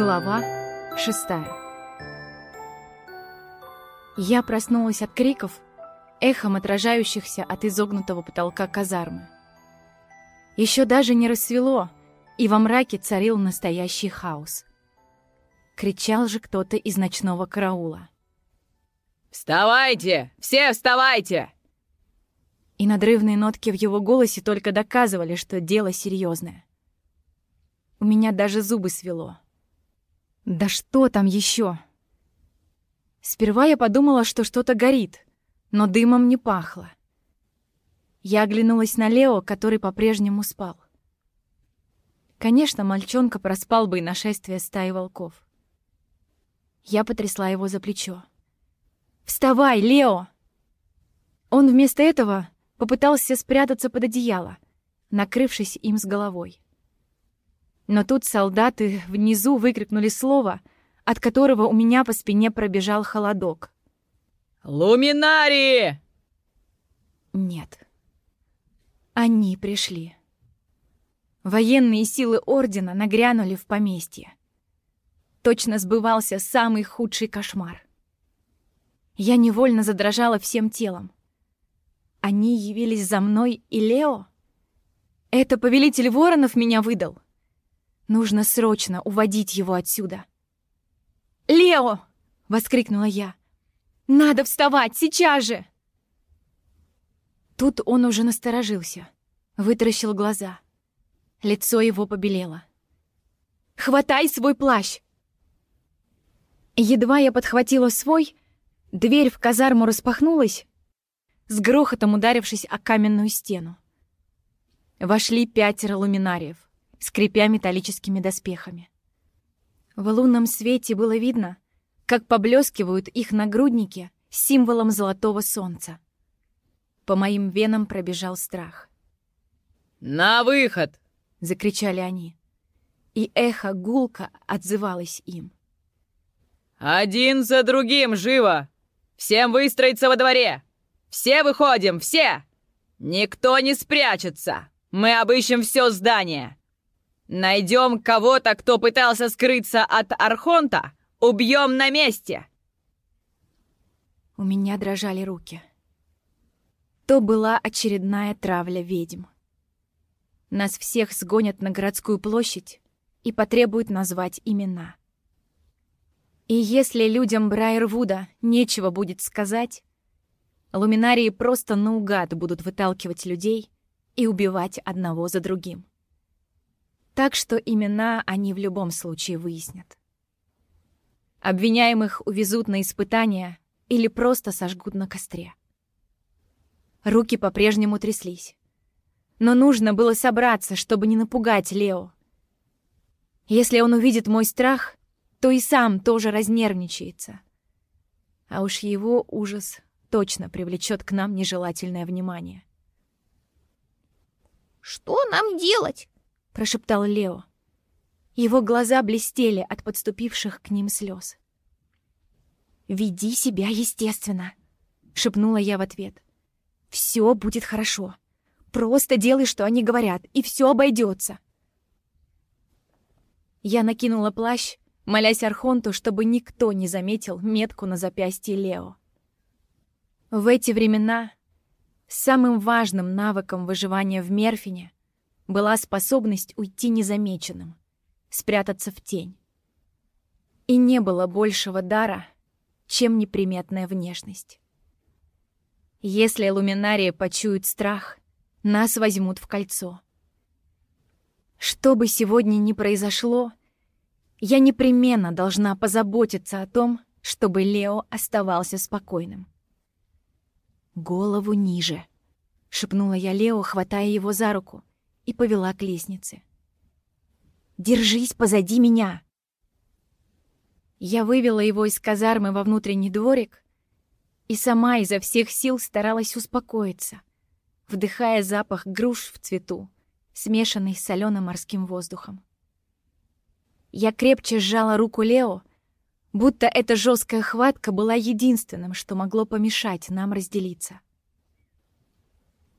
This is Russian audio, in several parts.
Глава шестая Я проснулась от криков, эхом отражающихся от изогнутого потолка казармы. Еще даже не рассвело, и во мраке царил настоящий хаос. Кричал же кто-то из ночного караула. «Вставайте! Все вставайте!» И надрывные нотки в его голосе только доказывали, что дело серьезное. У меня даже зубы свело. Да что там еще? Сперва я подумала, что что-то горит, но дымом не пахло. Я оглянулась на Лео, который по-прежнему спал. Конечно, мальчонка проспал бы и нашествие стаи волков. Я потрясла его за плечо. «Вставай, Лео!» Он вместо этого попытался спрятаться под одеяло, накрывшись им с головой. Но тут солдаты внизу выкрикнули слово, от которого у меня по спине пробежал холодок. «Луминари!» Нет. Они пришли. Военные силы Ордена нагрянули в поместье. Точно сбывался самый худший кошмар. Я невольно задрожала всем телом. Они явились за мной и Лео? Это повелитель воронов меня выдал? Нужно срочно уводить его отсюда. «Лео!» — воскликнула я. «Надо вставать, сейчас же!» Тут он уже насторожился, вытаращил глаза. Лицо его побелело. «Хватай свой плащ!» Едва я подхватила свой, дверь в казарму распахнулась, с грохотом ударившись о каменную стену. Вошли пятеро луминариев скрипя металлическими доспехами. В лунном свете было видно, как поблескивают их нагрудники символом золотого солнца. По моим венам пробежал страх. «На выход!» — закричали они. И эхо гулко отзывалось им. «Один за другим, живо! Всем выстроиться во дворе! Все выходим, все! Никто не спрячется! Мы обыщем все здание! Найдем кого-то, кто пытался скрыться от Архонта, убьем на месте!» У меня дрожали руки. То была очередная травля ведьм. Нас всех сгонят на городскую площадь и потребуют назвать имена. И если людям Брайервуда нечего будет сказать, луминарии просто наугад будут выталкивать людей и убивать одного за другим. Так что имена они в любом случае выяснят. Обвиняемых увезут на испытания или просто сожгут на костре. Руки по-прежнему тряслись. Но нужно было собраться, чтобы не напугать Лео. Если он увидит мой страх, то и сам тоже разнервничается. А уж его ужас точно привлечет к нам нежелательное внимание. «Что нам делать?» — прошептал Лео. Его глаза блестели от подступивших к ним слез. «Веди себя естественно», — шепнула я в ответ. «Все будет хорошо. Просто делай, что они говорят, и все обойдется». Я накинула плащ, молясь Архонту, чтобы никто не заметил метку на запястье Лео. В эти времена самым важным навыком выживания в Мерфине была способность уйти незамеченным, спрятаться в тень. И не было большего дара, чем неприметная внешность. Если луминарии почуют страх, нас возьмут в кольцо. Что бы сегодня ни произошло, я непременно должна позаботиться о том, чтобы Лео оставался спокойным. «Голову ниже», — шепнула я Лео, хватая его за руку и повела к лестнице. «Держись позади меня!» Я вывела его из казармы во внутренний дворик и сама изо всех сил старалась успокоиться, вдыхая запах груш в цвету, смешанный с соленым морским воздухом. Я крепче сжала руку Лео, будто эта жесткая хватка была единственным, что могло помешать нам разделиться.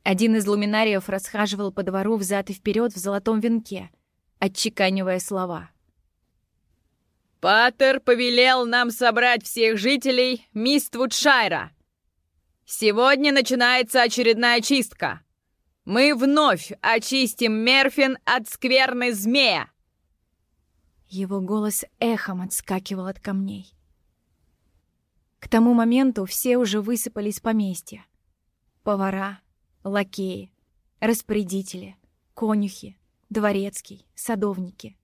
Один из луминариев расхаживал по двору взад и вперед в золотом венке, отчеканивая слова. Паттер повелел нам собрать всех жителей Миствудшайра. Сегодня начинается очередная чистка. Мы вновь очистим Мерфин от скверны змея. Его голос эхом отскакивал от камней. К тому моменту все уже высыпали из поместья. Повара, лакеи, распорядители, конюхи, дворецкий, садовники.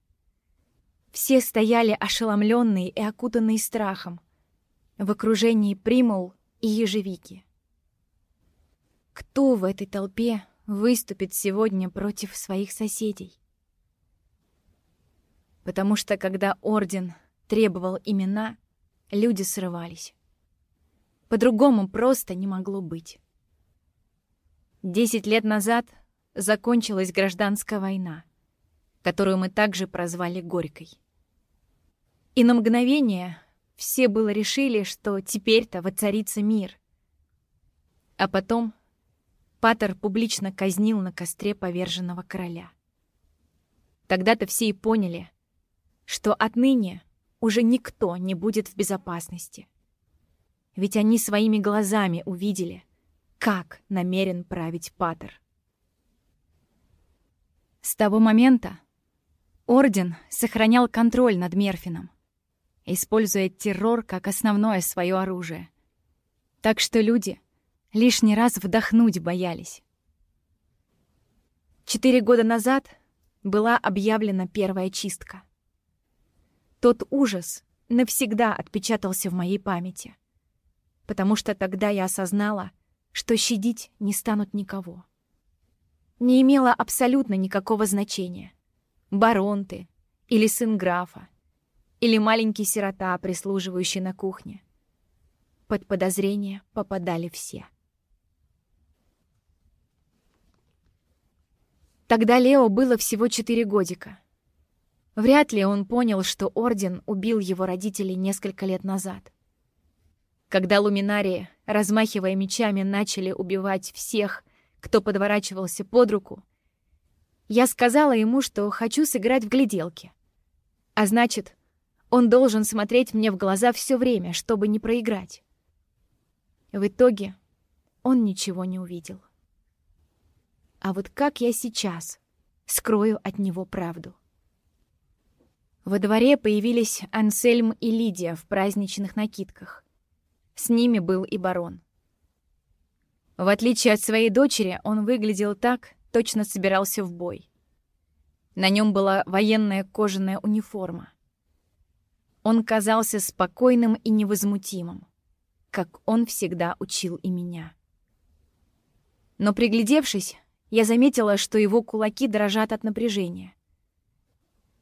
Все стояли ошеломленные и окутанные страхом, в окружении примул и ежевики. Кто в этой толпе выступит сегодня против своих соседей? Потому что когда Орден требовал имена, люди срывались. По-другому просто не могло быть. Десять лет назад закончилась гражданская война, которую мы также прозвали Горькой. И на мгновение все было решили, что теперь-то воцарится мир. А потом Паттер публично казнил на костре поверженного короля. Тогда-то все и поняли, что отныне уже никто не будет в безопасности. Ведь они своими глазами увидели, как намерен править Паттер. С того момента Орден сохранял контроль над Мерфином, используя террор как основное свое оружие. Так что люди лишний раз вдохнуть боялись. Четыре года назад была объявлена первая чистка. Тот ужас навсегда отпечатался в моей памяти, потому что тогда я осознала, что щадить не станут никого. Не имело абсолютно никакого значения. Барон ты или сын графа, или маленький сирота, прислуживающий на кухне. Под подозрение попадали все. Тогда Лео было всего четыре годика. Вряд ли он понял, что Орден убил его родителей несколько лет назад. Когда луминарии, размахивая мечами, начали убивать всех, кто подворачивался под руку, я сказала ему, что хочу сыграть в гляделки. А значит, он должен смотреть мне в глаза все время, чтобы не проиграть. В итоге он ничего не увидел. А вот как я сейчас скрою от него правду? Во дворе появились Ансельм и Лидия в праздничных накидках. С ними был и барон. В отличие от своей дочери, он выглядел так, точно собирался в бой. На нем была военная кожаная униформа. Он казался спокойным и невозмутимым, как он всегда учил и меня. Но приглядевшись, я заметила, что его кулаки дрожат от напряжения.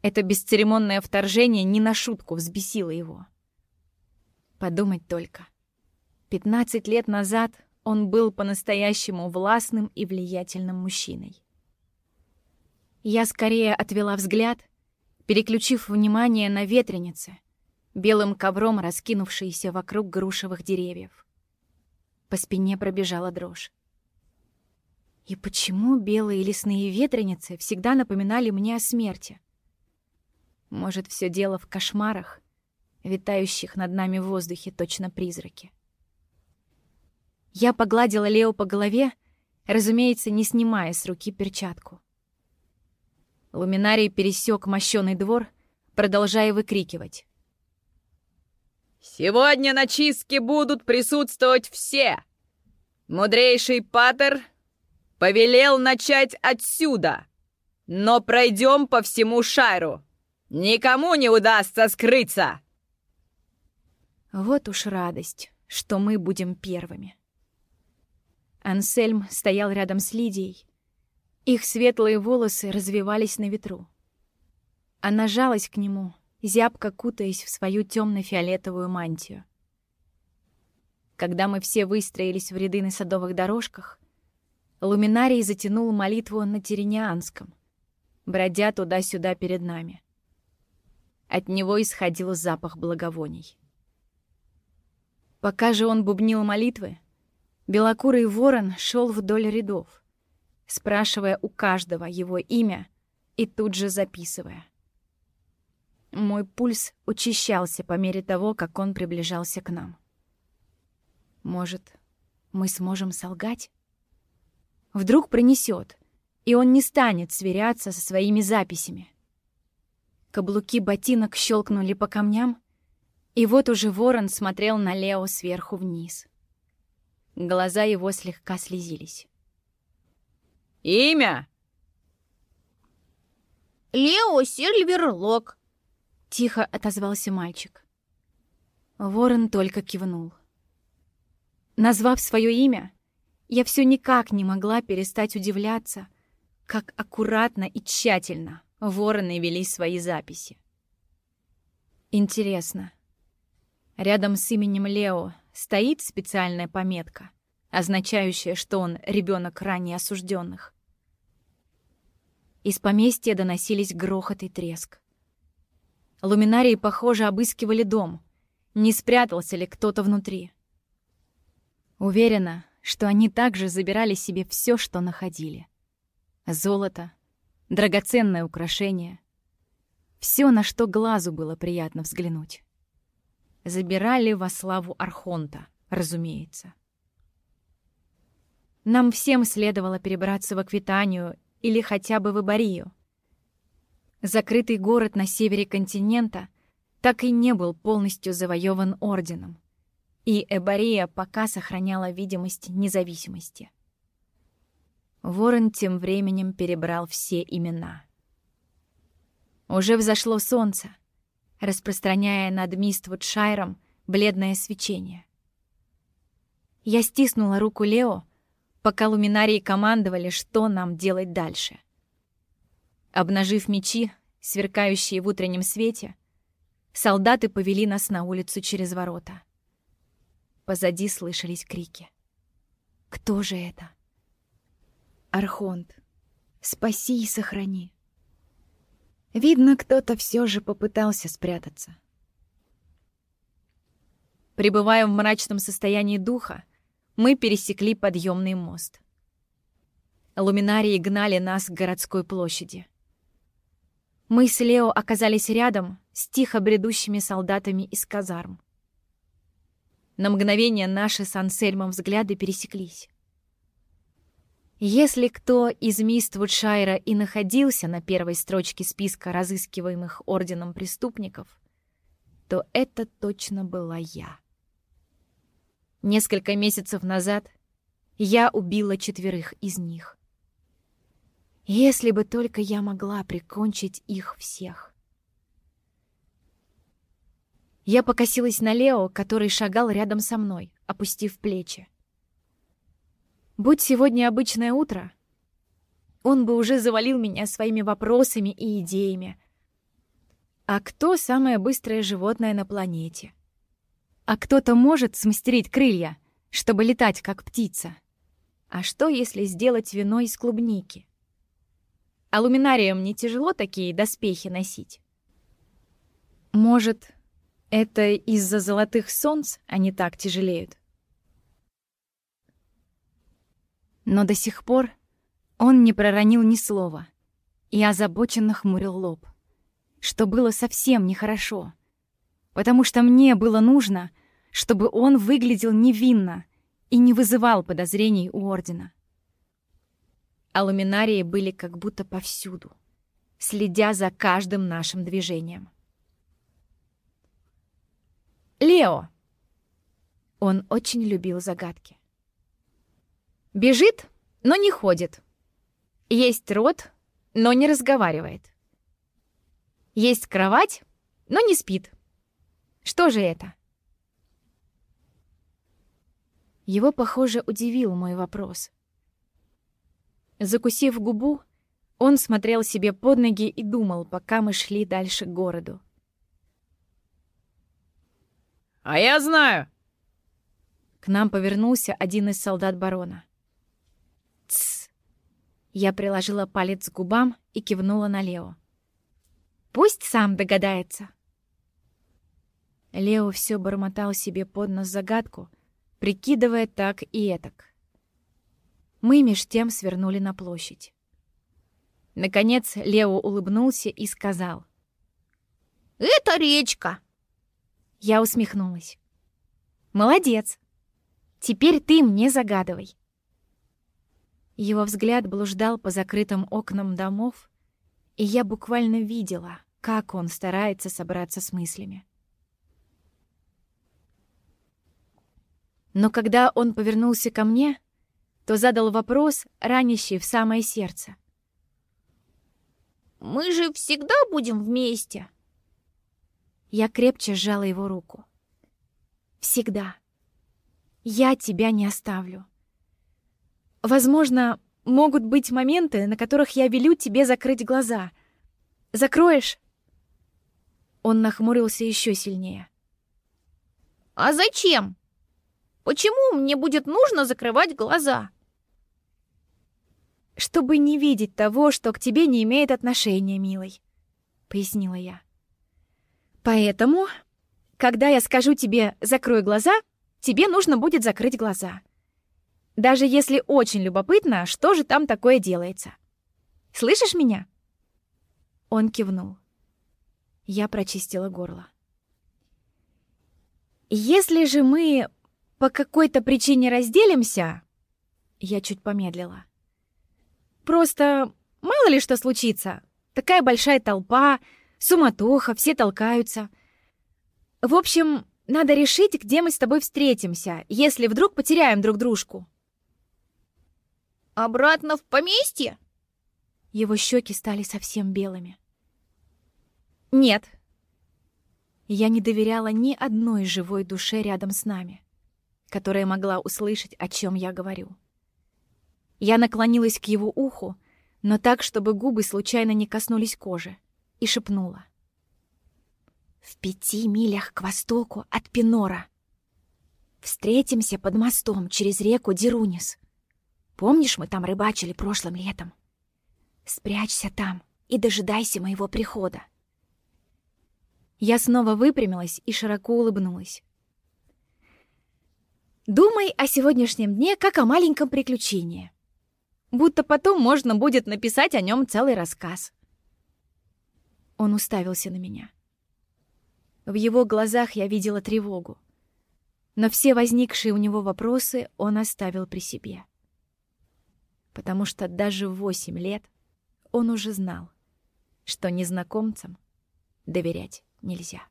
Это бесцеремонное вторжение не на шутку взбесило его. Подумать только. Пятнадцать лет назад он был по-настоящему властным и влиятельным мужчиной. Я скорее отвела взгляд, переключив внимание на ветреницы, белым ковром раскинувшиеся вокруг грушевых деревьев. По спине пробежала дрожь. И почему белые лесные ветреницы всегда напоминали мне о смерти? Может, все дело в кошмарах, витающих над нами в воздухе точно призраки? Я погладила Лео по голове, разумеется, не снимая с руки перчатку. Луминарий пересек мощёный двор, продолжая выкрикивать. «Сегодня на чистке будут присутствовать все! Мудрейший Паттер повелел начать отсюда, но пройдем по всему Шайру. Никому не удастся скрыться!» Вот уж радость, что мы будем первыми. Ансельм стоял рядом с Лидией. Их светлые волосы развивались на ветру. Она жалась к нему, зябко кутаясь в свою темно-фиолетовую мантию. Когда мы все выстроились в ряды на садовых дорожках, Луминарий затянул молитву на Теренианском, бродя туда-сюда перед нами. От него исходил запах благовоний. Пока же он бубнил молитвы, Белокурый ворон шел вдоль рядов, спрашивая у каждого его имя и тут же записывая. Мой пульс учащался по мере того, как он приближался к нам. Может, мы сможем солгать? Вдруг принесет, и он не станет сверяться со своими записями. Каблуки ботинок щелкнули по камням, и вот уже ворон смотрел на Лео сверху вниз. Глаза его слегка слезились. «Имя?» «Лео Сильверлок», — тихо отозвался мальчик. Ворон только кивнул. Назвав свое имя, я все никак не могла перестать удивляться, как аккуратно и тщательно вороны вели свои записи. Интересно, рядом с именем Лео стоит специальная пометка, означающая, что он ребенок ранее осужденных. Из поместья доносились грохот и треск. Луминарии, похоже, обыскивали дом. Не спрятался ли кто-то внутри? Уверена, что они также забирали себе все, что находили. Золото, драгоценное украшение. Все, на что глазу было приятно взглянуть. Забирали во славу Архонта, разумеется. Нам всем следовало перебраться в Аквитанию или хотя бы в Ибарию. Закрытый город на севере континента так и не был полностью завоеван Орденом и Эбария пока сохраняла видимость независимости. Ворон тем временем перебрал все имена. Уже взошло солнце, распространяя над Миствудшайром бледное свечение. Я стиснула руку Лео, пока луминарии командовали, что нам делать дальше. Обнажив мечи, сверкающие в утреннем свете, солдаты повели нас на улицу через ворота. Позади слышались крики. «Кто же это?» «Архонт, спаси и сохрани!» Видно, кто-то все же попытался спрятаться. Пребывая в мрачном состоянии духа, мы пересекли подъемный мост. Луминарии гнали нас к городской площади. Мы с Лео оказались рядом с тихо бредущими солдатами из казарм. На мгновение наши с Ансельмом взгляды пересеклись. Если кто из Миствудшайра и находился на первой строчке списка разыскиваемых орденом преступников, то это точно была я. Несколько месяцев назад я убила четверых из них. Если бы только я могла прикончить их всех. Я покосилась на Лео, который шагал рядом со мной, опустив плечи. Будь сегодня обычное утро, он бы уже завалил меня своими вопросами и идеями. А кто самое быстрое животное на планете? А кто-то может смастерить крылья, чтобы летать как птица? А что, если сделать вино из клубники? А луминариям не тяжело такие доспехи носить? Может, это из-за золотых солнц они так тяжелеют. Но до сих пор он не проронил ни слова и озабоченно хмурил лоб, что было совсем нехорошо, потому что мне было нужно, чтобы он выглядел невинно и не вызывал подозрений у Ордена. А ламинарии были как будто повсюду, следя за каждым нашим движением. Лео. Он очень любил загадки. Бежит, но не ходит. Есть рот, но не разговаривает. Есть кровать, но не спит. Что же это? Его, похоже, удивил мой вопрос. Закусив губу, он смотрел себе под ноги и думал, пока мы шли дальше к городу. «А я знаю!» К нам повернулся один из солдат барона. Я приложила палец к губам и кивнула на Лео. «Пусть сам догадается!» Лео все бормотал себе под нос загадку, прикидывая так и этак. Мы меж тем свернули на площадь. Наконец Лео улыбнулся и сказал. Это речка. Я усмехнулась. Молодец. Теперь ты мне загадывай. Его взгляд блуждал по закрытым окнам домов, и я буквально видела, как он старается собраться с мыслями. Но когда он повернулся ко мне, то задал вопрос, ранящий в самое сердце. Мы же всегда будем вместе. Я крепче сжала его руку. Всегда. Я тебя не оставлю. Возможно, могут быть моменты, на которых я велю тебе закрыть глаза. Закроешь? Он нахмурился еще сильнее. А зачем? Почему мне будет нужно закрывать глаза? Чтобы не видеть того, что к тебе не имеет отношения, милый, пояснила я. Поэтому, когда я скажу тебе «закрой глаза», тебе нужно будет закрыть глаза. Даже если очень любопытно, что же там такое делается. Слышишь меня? Он кивнул. Я прочистила горло. Если же мы по какой-то причине разделимся, я чуть помедлила. Просто мало ли что случится. Такая большая толпа, суматоха, все толкаются. В общем, надо решить, где мы с тобой встретимся, если вдруг потеряем друг дружку. Обратно в поместье? Его щеки стали совсем белыми. Нет. Я не доверяла ни одной живой душе рядом с нами, которая могла услышать, о чем я говорю. Я наклонилась к его уху, но так, чтобы губы случайно не коснулись кожи, и шепнула. В пяти милях к востоку от Пинора. Встретимся под мостом через реку Дерунис. Помнишь, мы там рыбачили прошлым летом? Спрячься там и дожидайся моего прихода. Я снова выпрямилась и широко улыбнулась. Думай о сегодняшнем дне как о маленьком приключении. Будто потом можно будет написать о нем целый рассказ. Он уставился на меня. В его глазах я видела тревогу. Но все возникшие у него вопросы он оставил при себе. Потому что даже в восемь лет он уже знал, что незнакомцам доверять нельзя.